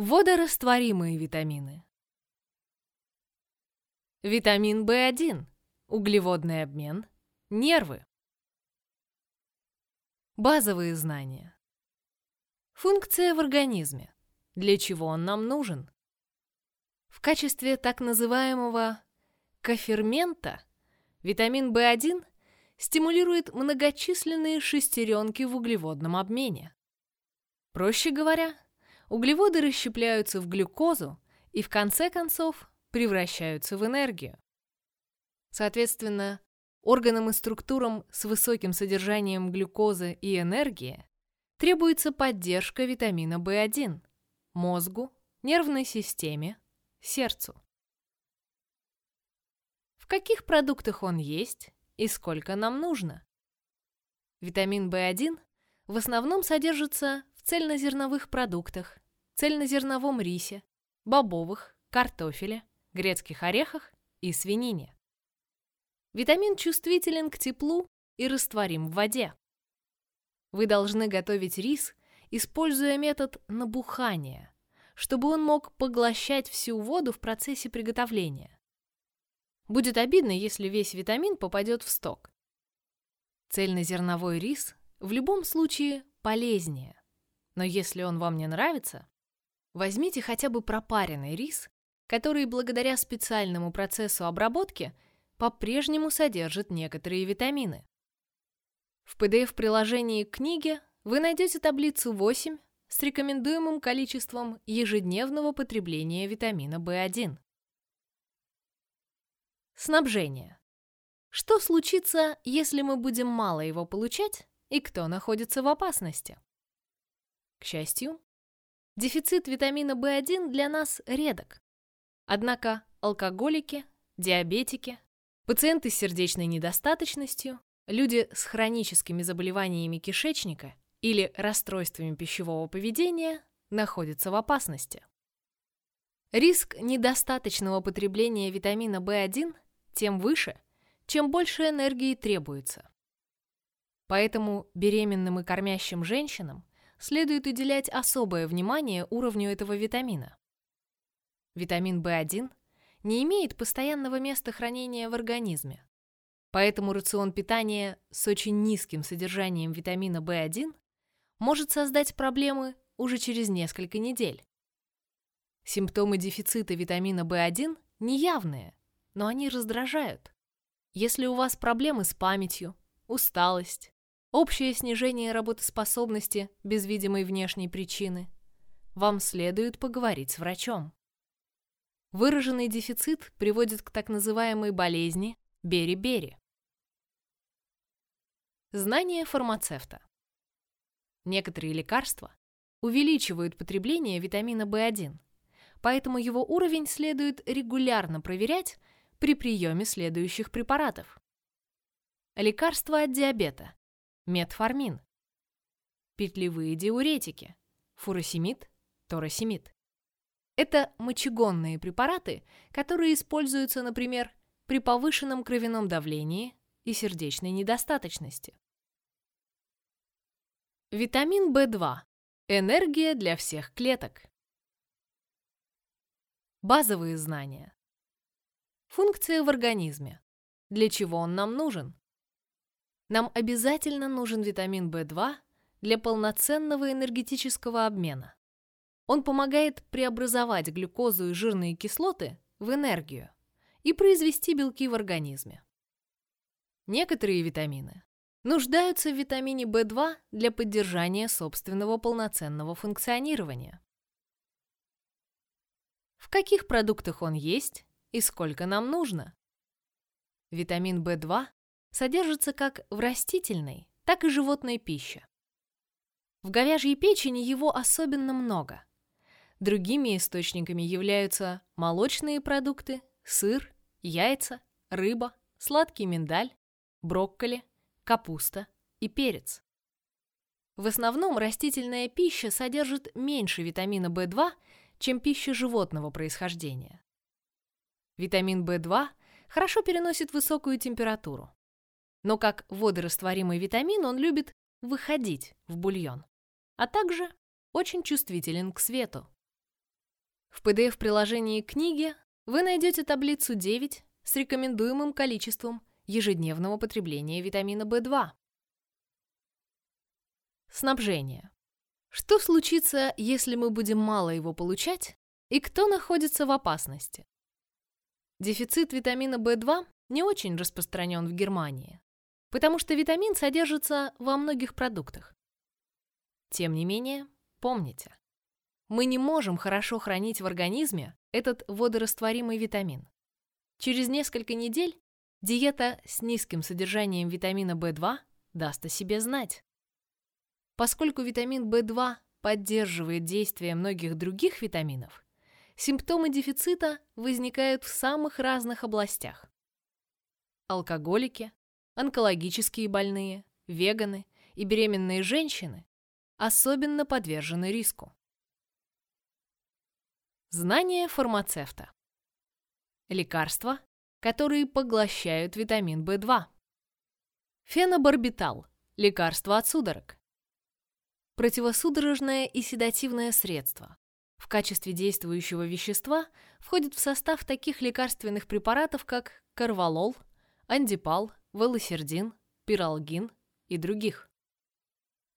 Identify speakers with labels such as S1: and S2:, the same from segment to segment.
S1: Водорастворимые витамины. Витамин В1, углеводный обмен, нервы. Базовые знания. Функция в организме. Для чего он нам нужен? В качестве так называемого кофермента витамин В1 стимулирует многочисленные шестеренки в углеводном обмене. Проще говоря, углеводы расщепляются в глюкозу и в конце концов превращаются в энергию. Соответственно, органам и структурам с высоким содержанием глюкозы и энергии требуется поддержка витамина В1 мозгу, нервной системе, сердцу. В каких продуктах он есть и сколько нам нужно? Витамин В1 в основном содержится цельнозерновых продуктах, цельнозерновом рисе, бобовых, картофеле, грецких орехах и свинине. Витамин чувствителен к теплу и растворим в воде. Вы должны готовить рис, используя метод набухания, чтобы он мог поглощать всю воду в процессе приготовления. Будет обидно, если весь витамин попадет в сток. Цельнозерновой рис в любом случае полезнее, но если он вам не нравится, возьмите хотя бы пропаренный рис, который благодаря специальному процессу обработки по-прежнему содержит некоторые витамины. В PDF-приложении к книге вы найдете таблицу 8 с рекомендуемым количеством ежедневного потребления витамина В1. Снабжение. Что случится, если мы будем мало его получать, и кто находится в опасности? К счастью, дефицит витамина В1 для нас редок. Однако алкоголики, диабетики, пациенты с сердечной недостаточностью, люди с хроническими заболеваниями кишечника или расстройствами пищевого поведения находятся в опасности. Риск недостаточного потребления витамина В1 тем выше, чем больше энергии требуется. Поэтому беременным и кормящим женщинам следует уделять особое внимание уровню этого витамина. Витамин В1 не имеет постоянного места хранения в организме, поэтому рацион питания с очень низким содержанием витамина В1 может создать проблемы уже через несколько недель. Симптомы дефицита витамина В1 неявные, но они раздражают. Если у вас проблемы с памятью, усталость, общее снижение работоспособности без видимой внешней причины, вам следует поговорить с врачом. Выраженный дефицит приводит к так называемой болезни бери-бери. Знание фармацевта. Некоторые лекарства увеличивают потребление витамина В1, поэтому его уровень следует регулярно проверять при приеме следующих препаратов. Лекарства от диабета метформин, петлевые диуретики, фуросемид, торосемид. Это мочегонные препараты, которые используются, например, при повышенном кровяном давлении и сердечной недостаточности. Витамин В2. Энергия для всех клеток. Базовые знания. Функция в организме. Для чего он нам нужен? Нам обязательно нужен витамин В2 для полноценного энергетического обмена. Он помогает преобразовать глюкозу и жирные кислоты в энергию и произвести белки в организме. Некоторые витамины нуждаются в витамине В2 для поддержания собственного полноценного функционирования. В каких продуктах он есть и сколько нам нужно? Витамин В2 содержится как в растительной, так и животной пище. В говяжьей печени его особенно много. Другими источниками являются молочные продукты, сыр, яйца, рыба, сладкий миндаль, брокколи, капуста и перец. В основном растительная пища содержит меньше витамина В2, чем пища животного происхождения. Витамин В2 хорошо переносит высокую температуру но как водорастворимый витамин он любит выходить в бульон, а также очень чувствителен к свету. В PDF-приложении книги вы найдете таблицу 9 с рекомендуемым количеством ежедневного потребления витамина В2. Снабжение. Что случится, если мы будем мало его получать, и кто находится в опасности? Дефицит витамина В2 не очень распространен в Германии, потому что витамин содержится во многих продуктах. Тем не менее, помните, мы не можем хорошо хранить в организме этот водорастворимый витамин. Через несколько недель диета с низким содержанием витамина В2 даст о себе знать. Поскольку витамин В2 поддерживает действие многих других витаминов, симптомы дефицита возникают в самых разных областях. Алкоголики, онкологические больные, веганы и беременные женщины особенно подвержены риску. Знание фармацевта. Лекарства, которые поглощают витамин В2. Фенобарбитал – лекарство от судорог. Противосудорожное и седативное средство. В качестве действующего вещества входит в состав таких лекарственных препаратов, как карвалол, андипал, велосердин, пиралгин и других.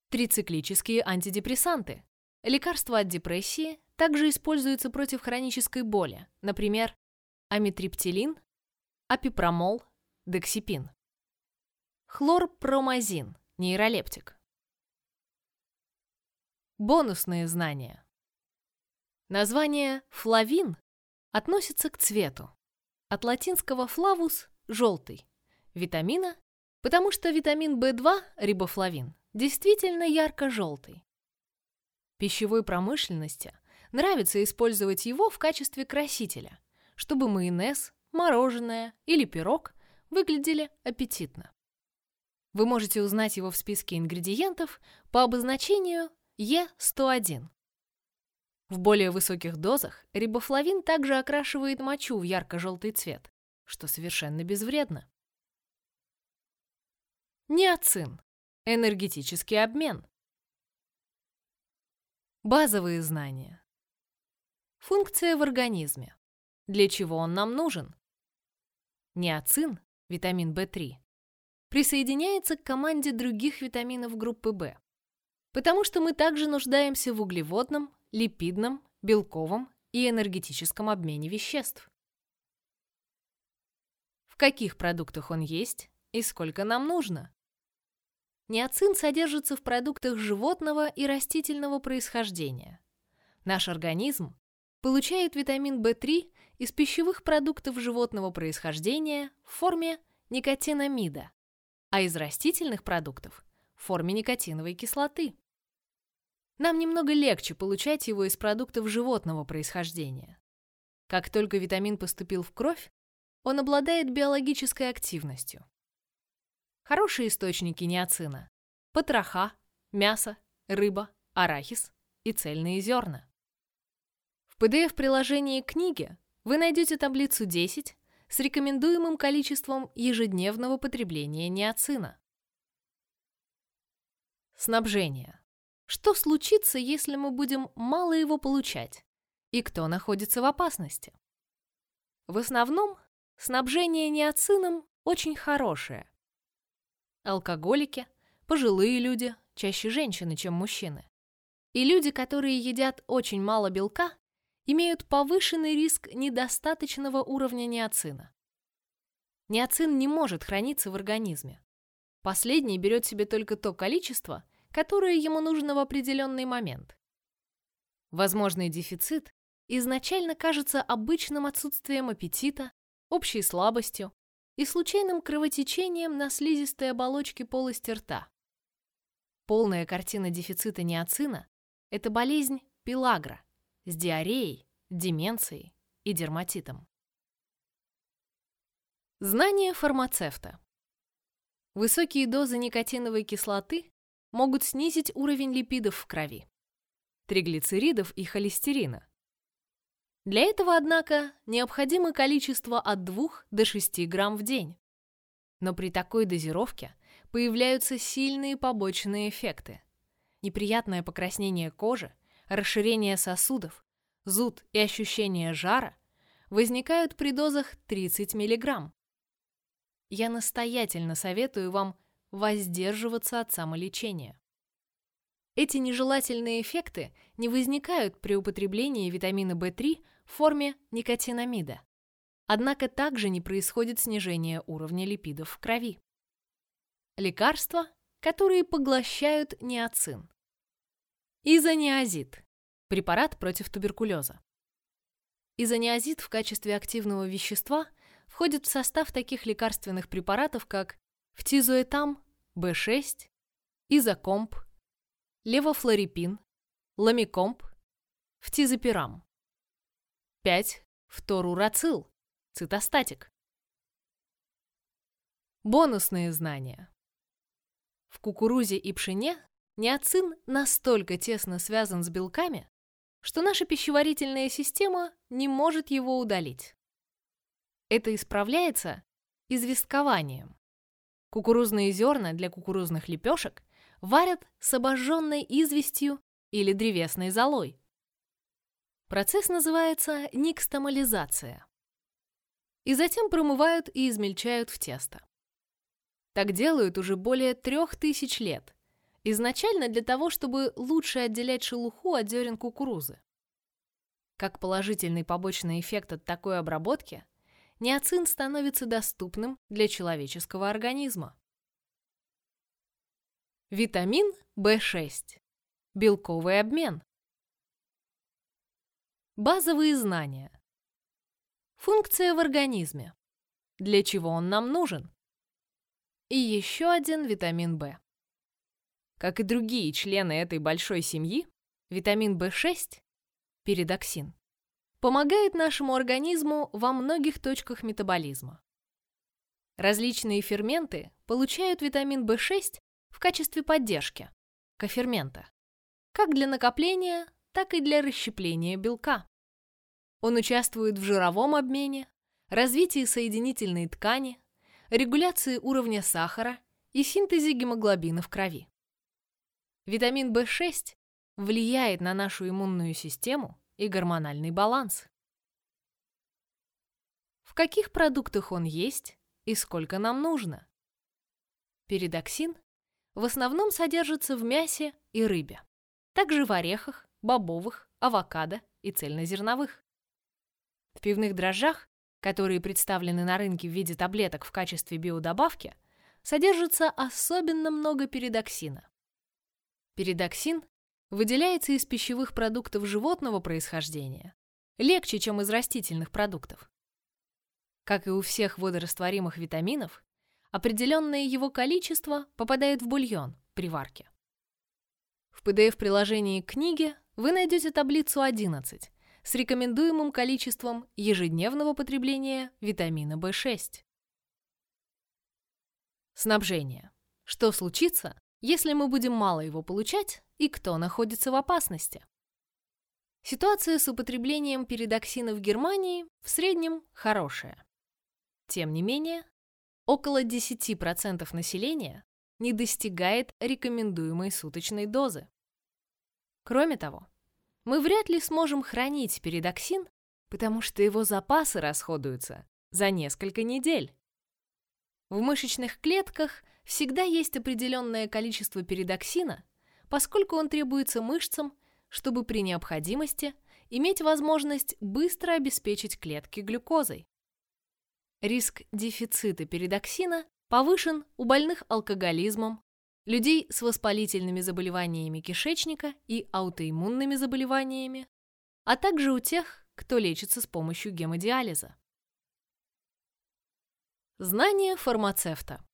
S1: Трициклические антидепрессанты. Лекарства от депрессии, также используются против хронической боли, например, амитриптилин, апипромол, дексипин. Хлорпромазин, нейролептик. Бонусные знания. Название флавин относится к цвету. От латинского флавус – желтый. Витамина, потому что витамин В2, рибофлавин, действительно ярко-желтый. Пищевой промышленности Нравится использовать его в качестве красителя, чтобы майонез, мороженое или пирог выглядели аппетитно. Вы можете узнать его в списке ингредиентов по обозначению Е101. В более высоких дозах рибофлавин также окрашивает мочу в ярко-желтый цвет, что совершенно безвредно. Неоцин. Энергетический обмен. Базовые знания. Функция в организме. Для чего он нам нужен? Неоцин, витамин В3, присоединяется к команде других витаминов группы В, потому что мы также нуждаемся в углеводном, липидном, белковом и энергетическом обмене веществ. В каких продуктах он есть и сколько нам нужно? Неоцин содержится в продуктах животного и растительного происхождения. Наш организм получает витамин В3 из пищевых продуктов животного происхождения в форме никотинамида, а из растительных продуктов в форме никотиновой кислоты. Нам немного легче получать его из продуктов животного происхождения. Как только витамин поступил в кровь, он обладает биологической активностью. Хорошие источники неоцина – потроха, мясо, рыба, арахис и цельные зерна. PDF-приложении книги вы найдете таблицу 10 с рекомендуемым количеством ежедневного потребления неоцина. Снабжение. Что случится, если мы будем мало его получать? И кто находится в опасности? В основном, снабжение неоцином очень хорошее. Алкоголики, пожилые люди, чаще женщины, чем мужчины, и люди, которые едят очень мало белка, имеют повышенный риск недостаточного уровня неоцина. Неоцин не может храниться в организме. Последний берет себе только то количество, которое ему нужно в определенный момент. Возможный дефицит изначально кажется обычным отсутствием аппетита, общей слабостью и случайным кровотечением на слизистой оболочке полости рта. Полная картина дефицита неоцина – это болезнь пилагра – с диареей, деменцией и дерматитом. Знание фармацевта. Высокие дозы никотиновой кислоты могут снизить уровень липидов в крови, триглицеридов и холестерина. Для этого, однако, необходимо количество от 2 до 6 грамм в день. Но при такой дозировке появляются сильные побочные эффекты. Неприятное покраснение кожи, расширение сосудов, зуд и ощущение жара возникают при дозах 30 мг. Я настоятельно советую вам воздерживаться от самолечения. Эти нежелательные эффекты не возникают при употреблении витамина В3 в форме никотинамида. Однако также не происходит снижение уровня липидов в крови. Лекарства, которые поглощают неоцин. Изониазид – препарат против туберкулеза. Изониазид в качестве активного вещества входит в состав таких лекарственных препаратов, как фтизоэтам, В6, изокомп, левофлорипин, ламикомп, фтизопирам. 5. Фторурацил, цитостатик. Бонусные знания. В кукурузе и пшене неоцин настолько тесно связан с белками, что наша пищеварительная система не может его удалить. Это исправляется известкованием. Кукурузные зерна для кукурузных лепешек варят с обожженной известью или древесной золой. Процесс называется никстомализация. И затем промывают и измельчают в тесто. Так делают уже более трех тысяч лет, изначально для того, чтобы лучше отделять шелуху от зерен кукурузы. Как положительный побочный эффект от такой обработки, неоцин становится доступным для человеческого организма. Витамин В6. Белковый обмен. Базовые знания. Функция в организме. Для чего он нам нужен? И еще один витамин В. Как и другие члены этой большой семьи, витамин В6, передоксин, помогает нашему организму во многих точках метаболизма. Различные ферменты получают витамин В6 в качестве поддержки, кофермента, как для накопления, так и для расщепления белка. Он участвует в жировом обмене, развитии соединительной ткани, регуляции уровня сахара и синтезе гемоглобина в крови. Витамин В6 влияет на нашу иммунную систему и гормональный баланс. В каких продуктах он есть и сколько нам нужно? Передоксин в основном содержится в мясе и рыбе, также в орехах, бобовых, авокадо и цельнозерновых. В пивных дрожжах, которые представлены на рынке в виде таблеток в качестве биодобавки, содержится особенно много передоксина. Передоксин выделяется из пищевых продуктов животного происхождения легче, чем из растительных продуктов. Как и у всех водорастворимых витаминов, определенное его количество попадает в бульон при варке. В PDF-приложении к книге вы найдете таблицу 11 с рекомендуемым количеством ежедневного потребления витамина В6. Снабжение. Что случится, если мы будем мало его получать и кто находится в опасности? Ситуация с употреблением передоксина в Германии в среднем хорошая. Тем не менее, около 10% населения не достигает рекомендуемой суточной дозы. Кроме того, мы вряд ли сможем хранить передоксин, потому что его запасы расходуются за несколько недель. В мышечных клетках всегда есть определенное количество передоксина, поскольку он требуется мышцам, чтобы при необходимости иметь возможность быстро обеспечить клетки глюкозой. Риск дефицита передоксина повышен у больных алкоголизмом, людей с воспалительными заболеваниями кишечника и аутоиммунными заболеваниями, а также у тех, кто лечится с помощью гемодиализа. Знание фармацевта.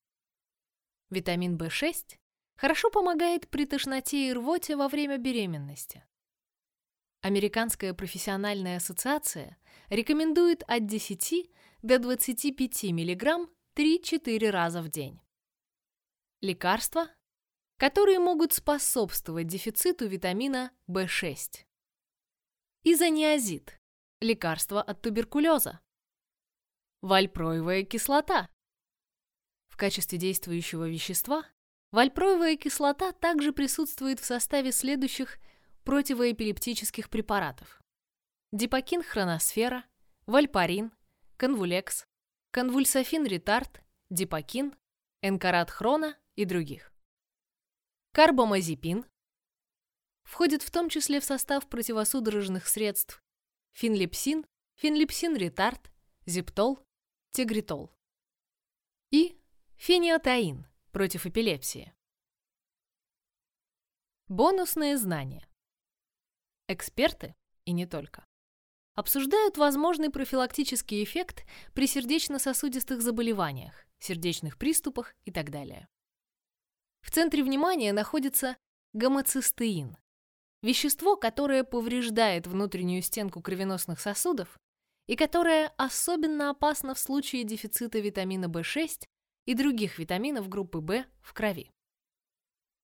S1: Витамин В6 хорошо помогает при тошноте и рвоте во время беременности. Американская профессиональная ассоциация рекомендует от 10 до 25 мг 3-4 раза в день. Лекарства, которые могут способствовать дефициту витамина В6. Изониазид – лекарство от туберкулеза. Вальпроевая кислота. В качестве действующего вещества вальпроевая кислота также присутствует в составе следующих противоэпилептических препаратов. дипокин хроносфера, вальпарин, конвулекс, конвульсофин ретард, дипокин, энкарат хрона и других. Карбамазепин входит в том числе в состав противосудорожных средств финлепсин, финлепсин ретард, зиптол, тигритол и фениотаин против эпилепсии. Бонусные знания. Эксперты, и не только, обсуждают возможный профилактический эффект при сердечно-сосудистых заболеваниях, сердечных приступах и так далее. В центре внимания находится гомоцистеин, вещество, которое повреждает внутреннюю стенку кровеносных сосудов и которое особенно опасно в случае дефицита витамина В6 и других витаминов группы В в крови.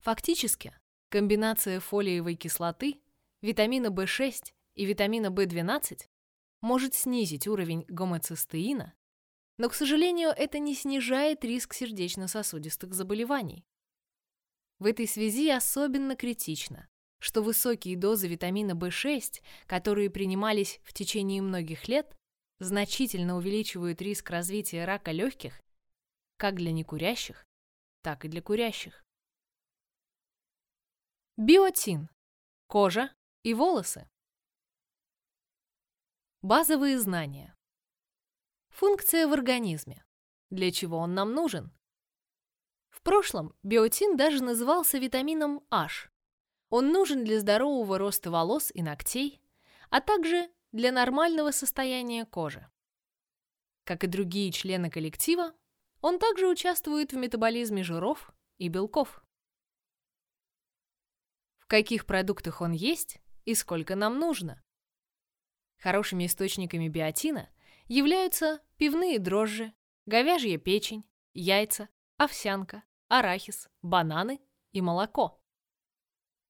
S1: Фактически, комбинация фолиевой кислоты, витамина В6 и витамина В12 может снизить уровень гомоцистеина, но, к сожалению, это не снижает риск сердечно-сосудистых заболеваний. В этой связи особенно критично, что высокие дозы витамина В6, которые принимались в течение многих лет, значительно увеличивают риск развития рака легких как для некурящих, так и для курящих. Биотин. Кожа и волосы. Базовые знания. Функция в организме. Для чего он нам нужен? В прошлом биотин даже назывался витамином H. Он нужен для здорового роста волос и ногтей, а также для нормального состояния кожи. Как и другие члены коллектива, он также участвует в метаболизме жиров и белков. В каких продуктах он есть и сколько нам нужно? Хорошими источниками биотина являются пивные дрожжи, говяжья печень, яйца, овсянка, арахис, бананы и молоко.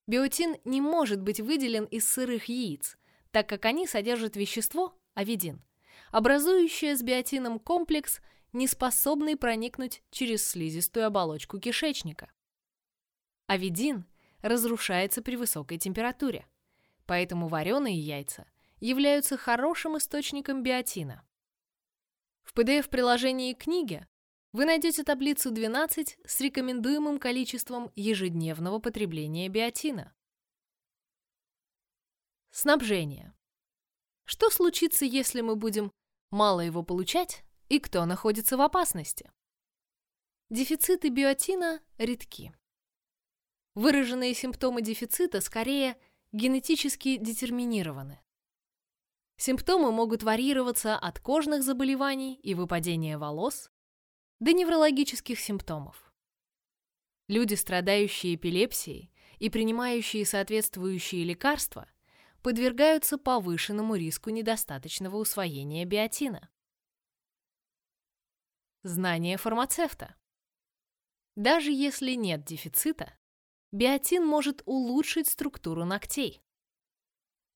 S1: Биотин не может быть выделен из сырых яиц, так как они содержат вещество, авидин, образующее с биотином комплекс, не способный проникнуть через слизистую оболочку кишечника. Авидин разрушается при высокой температуре, поэтому вареные яйца являются хорошим источником биотина. В PDF-приложении книги вы найдете таблицу 12 с рекомендуемым количеством ежедневного потребления биотина. Снабжение. Что случится, если мы будем мало его получать, и кто находится в опасности? Дефициты биотина редки. Выраженные симптомы дефицита скорее генетически детерминированы. Симптомы могут варьироваться от кожных заболеваний и выпадения волос до неврологических симптомов. Люди, страдающие эпилепсией и принимающие соответствующие лекарства, подвергаются повышенному риску недостаточного усвоения биотина. Знание фармацевта. Даже если нет дефицита, биотин может улучшить структуру ногтей.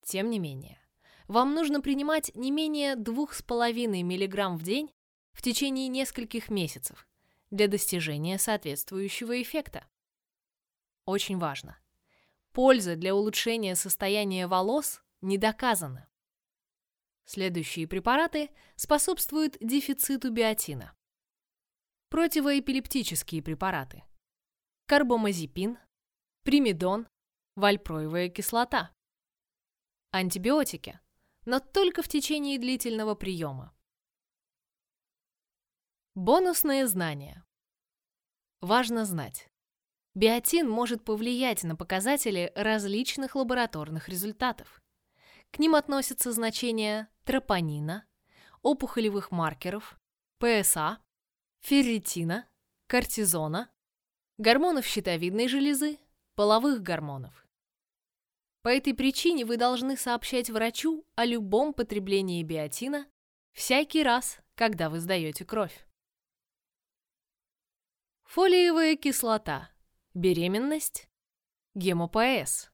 S1: Тем не менее, вам нужно принимать не менее 2,5 мг в день в течение нескольких месяцев для достижения соответствующего эффекта. Очень важно. Польза для улучшения состояния волос не доказана. Следующие препараты способствуют дефициту биотина. Противоэпилептические препараты. Карбамазепин, примидон, вальпроевая кислота. Антибиотики но только в течение длительного приема. Бонусные знания. Важно знать. Биотин может повлиять на показатели различных лабораторных результатов. К ним относятся значения тропонина, опухолевых маркеров, ПСА, ферритина, кортизона, гормонов щитовидной железы, половых гормонов. По этой причине вы должны сообщать врачу о любом потреблении биотина всякий раз, когда вы сдаете кровь. Фолиевая кислота. Беременность. Гемопоэз.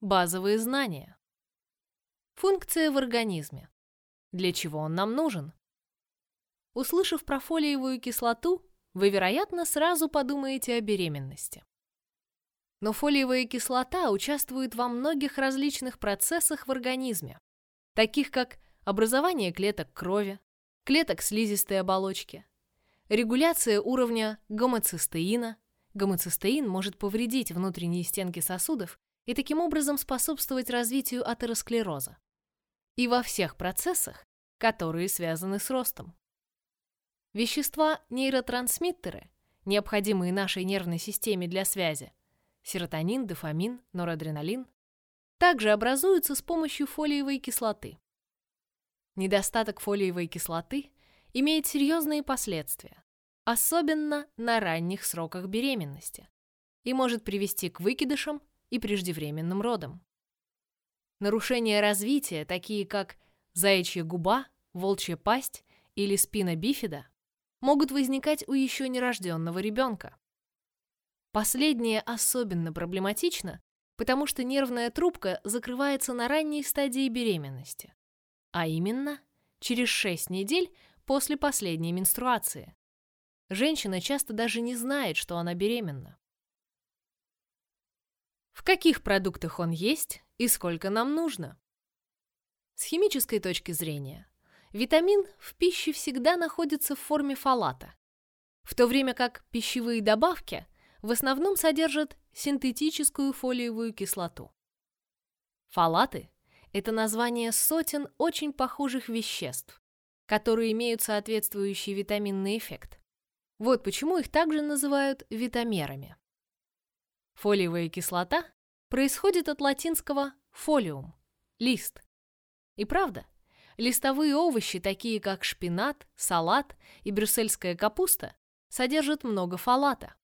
S1: Базовые знания. Функция в организме. Для чего он нам нужен? Услышав про фолиевую кислоту, вы, вероятно, сразу подумаете о беременности. Но фолиевая кислота участвует во многих различных процессах в организме, таких как образование клеток крови, клеток слизистой оболочки, регуляция уровня гомоцистеина. Гомоцистеин может повредить внутренние стенки сосудов и таким образом способствовать развитию атеросклероза. И во всех процессах, которые связаны с ростом. Вещества-нейротрансмиттеры, необходимые нашей нервной системе для связи, серотонин, дофамин, норадреналин, также образуются с помощью фолиевой кислоты. Недостаток фолиевой кислоты имеет серьезные последствия, особенно на ранних сроках беременности, и может привести к выкидышам и преждевременным родам. Нарушения развития, такие как заячья губа, волчья пасть или спина бифида, могут возникать у еще нерожденного ребенка. Последнее особенно проблематично, потому что нервная трубка закрывается на ранней стадии беременности а именно через 6 недель после последней менструации. Женщина часто даже не знает, что она беременна. В каких продуктах он есть и сколько нам нужно? С химической точки зрения, витамин в пище всегда находится в форме фолата, в то время как пищевые добавки в основном содержат синтетическую фолиевую кислоту. Фолаты это название сотен очень похожих веществ, которые имеют соответствующий витаминный эффект. Вот почему их также называют витамерами. Фолиевая кислота происходит от латинского фолиум – лист. И правда, листовые овощи, такие как шпинат, салат и брюссельская капуста, содержат много фолата.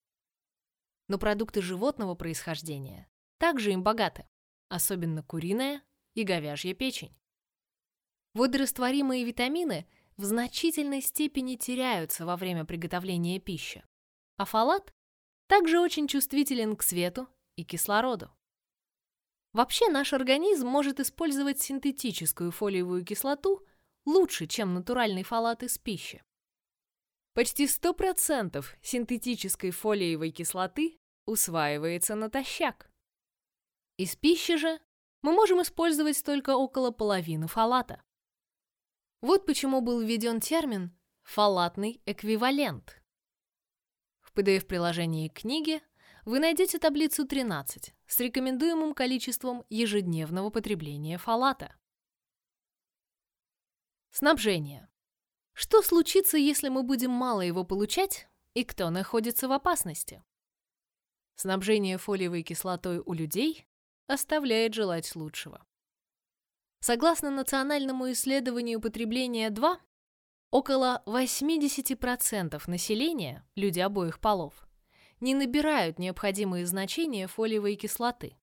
S1: Но продукты животного происхождения также им богаты, особенно куриная, и говяжья печень. Водорастворимые витамины в значительной степени теряются во время приготовления пищи, а фолат также очень чувствителен к свету и кислороду. Вообще наш организм может использовать синтетическую фолиевую кислоту лучше, чем натуральный фолат из пищи. Почти 100% синтетической фолиевой кислоты усваивается натощак. Из пищи же мы можем использовать только около половины фалата. Вот почему был введен термин «фалатный эквивалент». В PDF-приложении к книге вы найдете таблицу 13 с рекомендуемым количеством ежедневного потребления фалата. Снабжение. Что случится, если мы будем мало его получать, и кто находится в опасности? Снабжение фолиевой кислотой у людей оставляет желать лучшего. Согласно национальному исследованию потребления 2, около 80% населения, люди обоих полов, не набирают необходимые значения фолиевой кислоты.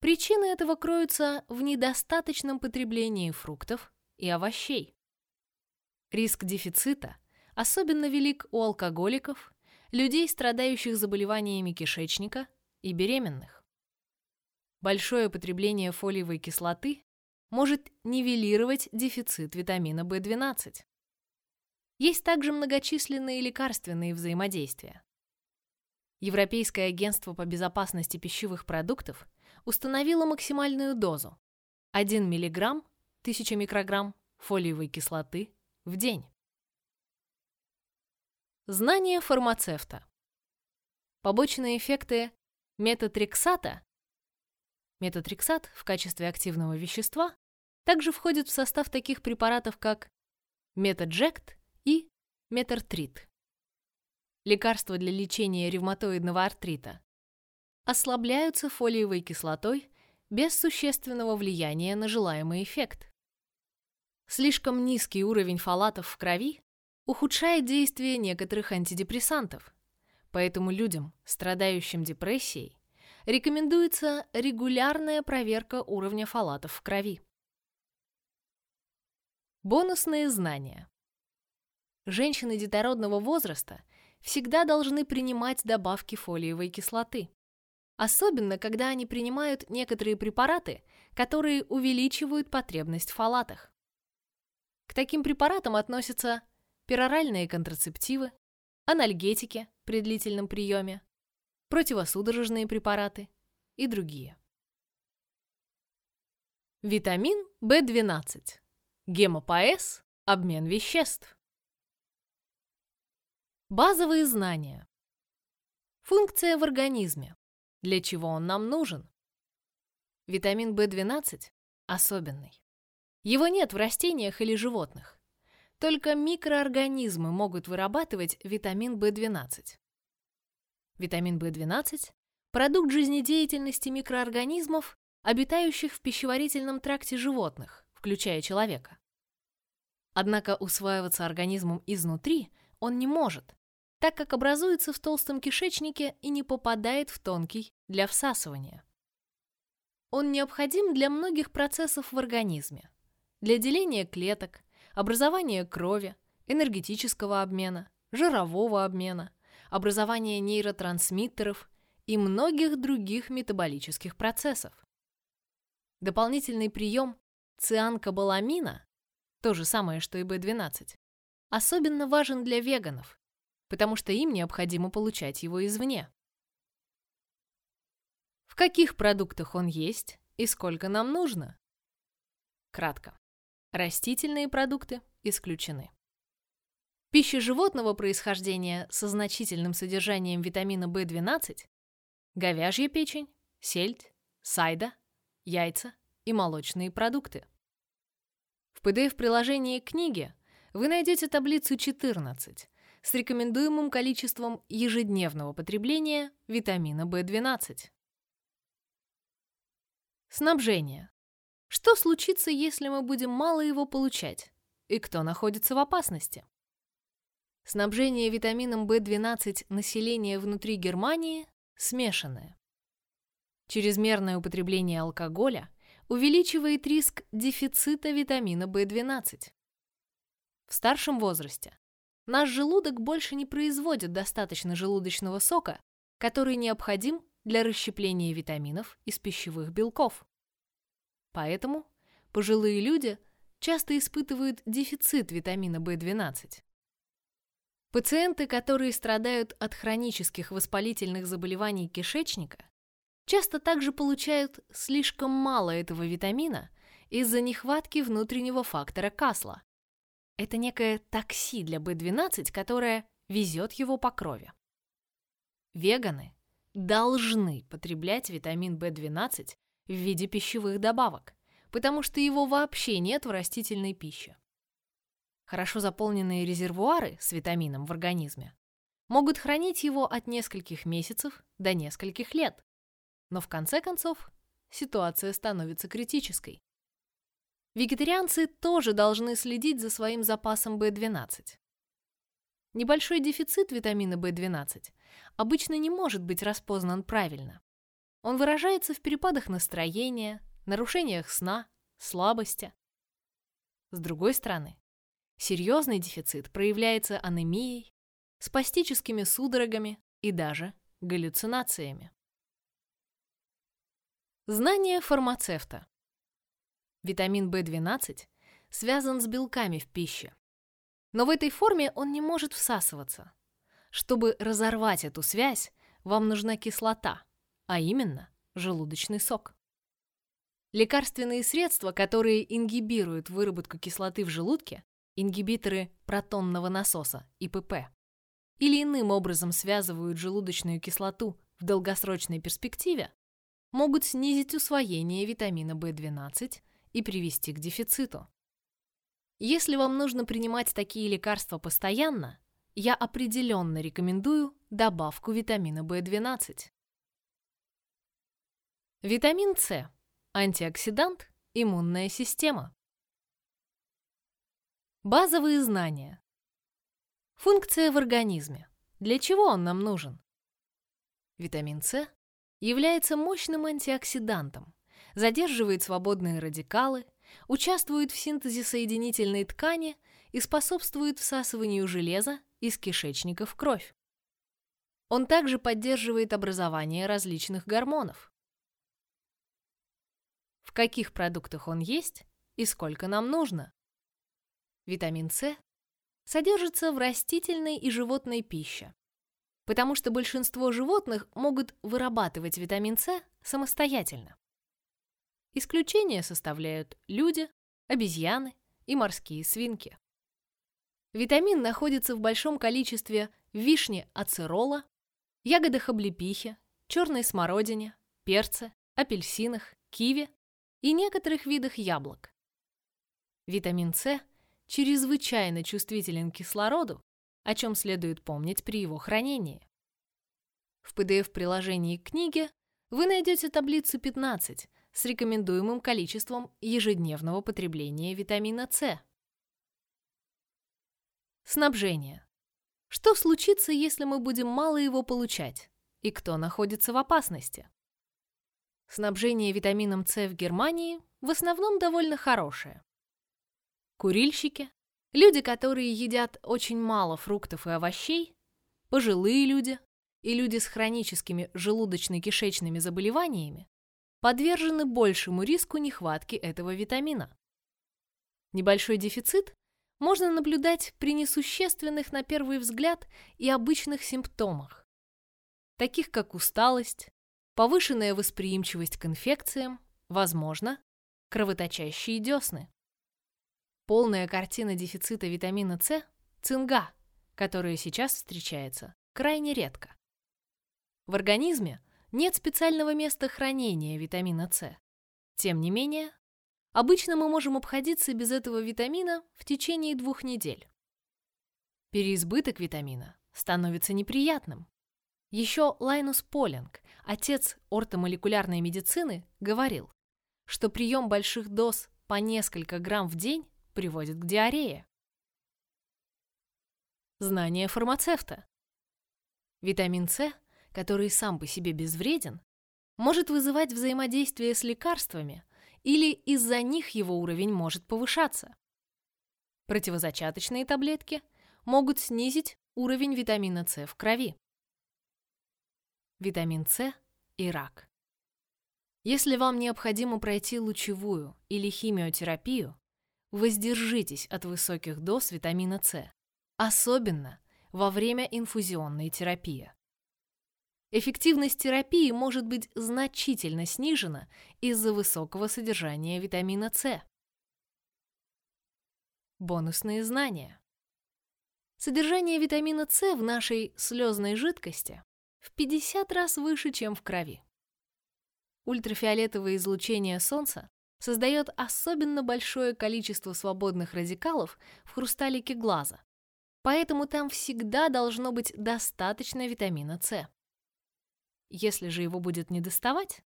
S1: Причины этого кроются в недостаточном потреблении фруктов и овощей. Риск дефицита особенно велик у алкоголиков, людей, страдающих заболеваниями кишечника и беременных. Большое потребление фолиевой кислоты может нивелировать дефицит витамина В12. Есть также многочисленные лекарственные взаимодействия. Европейское агентство по безопасности пищевых продуктов установило максимальную дозу 1 мг 1000 микрограмм фолиевой кислоты в день. Знание фармацевта. Побочные эффекты метотрексата Метотрексат в качестве активного вещества также входит в состав таких препаратов, как метаджект и метартрит. Лекарства для лечения ревматоидного артрита ослабляются фолиевой кислотой без существенного влияния на желаемый эффект. Слишком низкий уровень фолатов в крови ухудшает действие некоторых антидепрессантов, поэтому людям, страдающим депрессией, рекомендуется регулярная проверка уровня фолатов в крови. Бонусные знания. Женщины детородного возраста всегда должны принимать добавки фолиевой кислоты. Особенно, когда они принимают некоторые препараты, которые увеличивают потребность в фолатах. К таким препаратам относятся пероральные контрацептивы, анальгетики при длительном приеме, противосудорожные препараты и другие. Витамин В12. Гемопоэз. Обмен веществ. Базовые знания. Функция в организме. Для чего он нам нужен? Витамин В12 особенный. Его нет в растениях или животных. Только микроорганизмы могут вырабатывать витамин В12. Витамин В12 – продукт жизнедеятельности микроорганизмов, обитающих в пищеварительном тракте животных, включая человека. Однако усваиваться организмом изнутри он не может, так как образуется в толстом кишечнике и не попадает в тонкий для всасывания. Он необходим для многих процессов в организме, для деления клеток, образования крови, энергетического обмена, жирового обмена, образования нейротрансмиттеров и многих других метаболических процессов. Дополнительный прием цианкобаламина, то же самое, что и B12, особенно важен для веганов, потому что им необходимо получать его извне. В каких продуктах он есть и сколько нам нужно? Кратко. Растительные продукты исключены. Пища животного происхождения со значительным содержанием витамина В12 – говяжья печень, сельдь, сайда, яйца и молочные продукты. В PDF-приложении книги вы найдете таблицу 14 с рекомендуемым количеством ежедневного потребления витамина В12. Снабжение. Что случится, если мы будем мало его получать? И кто находится в опасности? Снабжение витамином В12 населения внутри Германии смешанное. Чрезмерное употребление алкоголя увеличивает риск дефицита витамина В12. В старшем возрасте наш желудок больше не производит достаточно желудочного сока, который необходим для расщепления витаминов из пищевых белков. Поэтому пожилые люди часто испытывают дефицит витамина В12. Пациенты, которые страдают от хронических воспалительных заболеваний кишечника, часто также получают слишком мало этого витамина из-за нехватки внутреннего фактора Касла. Это некое такси для B12, которое везет его по крови. Веганы должны потреблять витамин В12 в виде пищевых добавок, потому что его вообще нет в растительной пище. Хорошо заполненные резервуары с витамином в организме могут хранить его от нескольких месяцев до нескольких лет, но в конце концов ситуация становится критической. Вегетарианцы тоже должны следить за своим запасом B12. Небольшой дефицит витамина B12 обычно не может быть распознан правильно. Он выражается в перепадах настроения, нарушениях сна, слабости. С другой стороны, серьезный дефицит проявляется анемией, спастическими судорогами и даже галлюцинациями. Знание фармацевта. Витамин В12 связан с белками в пище. Но в этой форме он не может всасываться. Чтобы разорвать эту связь, вам нужна кислота, а именно желудочный сок. Лекарственные средства, которые ингибируют выработку кислоты в желудке, ингибиторы протонного насоса, ИПП, или иным образом связывают желудочную кислоту в долгосрочной перспективе, могут снизить усвоение витамина В12 и привести к дефициту. Если вам нужно принимать такие лекарства постоянно, я определенно рекомендую добавку витамина В12. Витамин С. Антиоксидант. Иммунная система. Базовые знания. Функция в организме. Для чего он нам нужен? Витамин С является мощным антиоксидантом, задерживает свободные радикалы, участвует в синтезе соединительной ткани и способствует всасыванию железа из кишечника в кровь. Он также поддерживает образование различных гормонов. Каких продуктах он есть и сколько нам нужно? Витамин С содержится в растительной и животной пище. потому что большинство животных могут вырабатывать витамин С самостоятельно. Исключения составляют люди, обезьяны и морские свинки. Витамин находится в большом количестве в вишне ацерола, ягодах облепихи, черной смородине, перце, апельсинах, киви и некоторых видах яблок. Витамин С чрезвычайно чувствителен к кислороду, о чем следует помнить при его хранении. В PDF-приложении к книге вы найдете таблицу 15 с рекомендуемым количеством ежедневного потребления витамина С. Снабжение. Что случится, если мы будем мало его получать? И кто находится в опасности? Снабжение витамином С в Германии в основном довольно хорошее. Курильщики, люди, которые едят очень мало фруктов и овощей, пожилые люди и люди с хроническими желудочно-кишечными заболеваниями подвержены большему риску нехватки этого витамина. Небольшой дефицит можно наблюдать при несущественных на первый взгляд и обычных симптомах, таких как усталость, повышенная восприимчивость к инфекциям, возможно, кровоточащие десны. Полная картина дефицита витамина С – цинга, которая сейчас встречается крайне редко. В организме нет специального места хранения витамина С. Тем не менее, обычно мы можем обходиться без этого витамина в течение двух недель. Переизбыток витамина становится неприятным. Еще Лайнус Полинг, отец ортомолекулярной медицины, говорил, что прием больших доз по несколько грамм в день приводит к диарее. Знание фармацевта. Витамин С который сам по себе безвреден, может вызывать взаимодействие с лекарствами или из-за них его уровень может повышаться. Противозачаточные таблетки могут снизить уровень витамина С в крови. Витамин С и рак. Если вам необходимо пройти лучевую или химиотерапию, воздержитесь от высоких доз витамина С, особенно во время инфузионной терапии. Эффективность терапии может быть значительно снижена из-за высокого содержания витамина С. Бонусные знания. Содержание витамина С в нашей слезной жидкости в 50 раз выше, чем в крови. Ультрафиолетовое излучение Солнца создает особенно большое количество свободных радикалов в хрусталике глаза, поэтому там всегда должно быть достаточно витамина С. Если же его будет недоставать,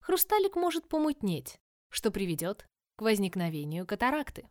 S1: хрусталик может помутнеть, что приведет к возникновению катаракты.